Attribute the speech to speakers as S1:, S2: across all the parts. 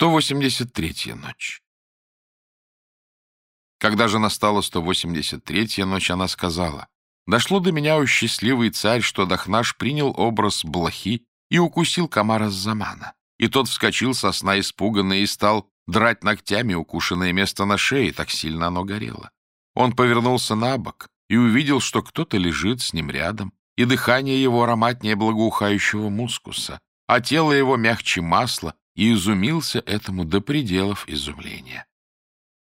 S1: 183-я ночь. Когда же настала 183-я ночь, она сказала, «Дошло до меня, о счастливый царь, что Дахнаш принял образ блохи и укусил комара Замана. И тот вскочил со сна испуганный и стал драть ногтями укушенное место на шее, так сильно оно горело. Он повернулся на бок и увидел, что кто-то лежит с ним рядом, и дыхание его ароматнее благоухающего мускуса, а тело его мягче масла, и изумился этому до пределов изумления.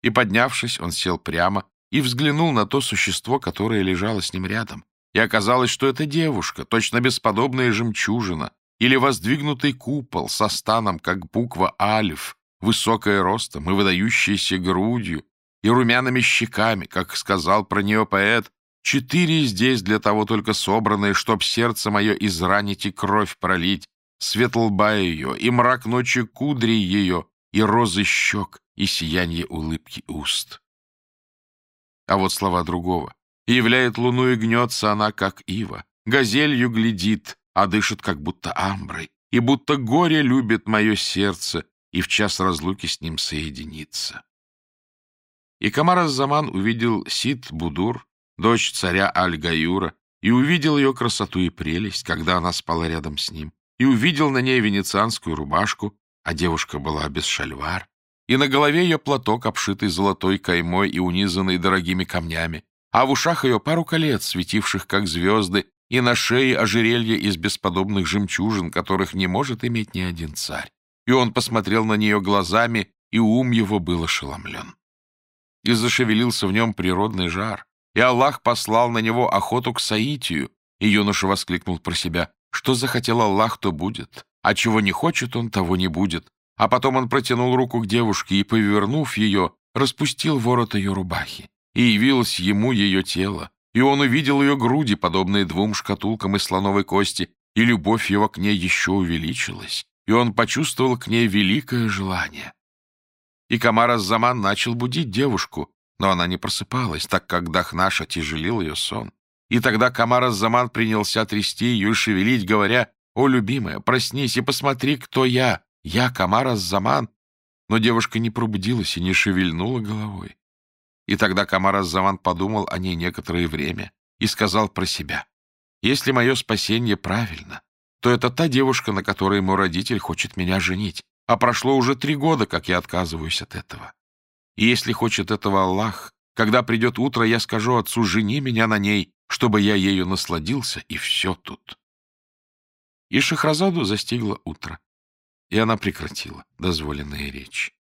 S1: И, поднявшись, он сел прямо и взглянул на то существо, которое лежало с ним рядом. И оказалось, что это девушка, точно бесподобная жемчужина, или воздвигнутый купол со станом, как буква «Алиф», высокая ростом и выдающейся грудью, и румяными щеками, как сказал про нее поэт, четыре здесь для того только собранные, чтоб сердце мое изранить и кровь пролить, свет лба ее, и мрак ночи кудри ее, и розы щек, и сияние улыбки уст. А вот слова другого. Являет луну и гнется она, как ива, газелью глядит, а дышит, как будто амброй, и будто горе любит мое сердце, и в час разлуки с ним соединится. И Камар Заман увидел Сид Будур, дочь царя Аль-Гаюра, и увидел ее красоту и прелесть, когда она спала рядом с ним и увидел на ней венецианскую рубашку, а девушка была без шальвар, и на голове ее платок, обшитый золотой каймой и унизанный дорогими камнями, а в ушах ее пару колец, светивших как звезды, и на шее ожерелье из бесподобных жемчужин, которых не может иметь ни один царь. И он посмотрел на нее глазами, и ум его был ошеломлен. И зашевелился в нем природный жар, и Аллах послал на него охоту к Саитию, и юноша воскликнул про себя что захотел Аллах, то будет, а чего не хочет он, того не будет. А потом он протянул руку к девушке и, повернув ее, распустил ворот ее рубахи. И явилось ему ее тело, и он увидел ее груди, подобные двум шкатулкам из слоновой кости, и любовь его к ней еще увеличилась, и он почувствовал к ней великое желание. И Камар Заман начал будить девушку, но она не просыпалась, так как Дахнаша тяжелил ее сон. И тогда Камар Заман принялся трясти ее и шевелить, говоря, «О, любимая, проснись и посмотри, кто я! Я Камар Заман!» Но девушка не пробудилась и не шевельнула головой. И тогда Камар Заман подумал о ней некоторое время и сказал про себя, «Если мое спасение правильно, то это та девушка, на которой мой родитель хочет меня женить, а прошло уже три года, как я отказываюсь от этого. И если хочет этого Аллах, когда придет утро, я скажу отцу, жени меня на ней, чтобы я ею насладился, и все тут. И Шахразаду застигло утро, и она прекратила дозволенные речи.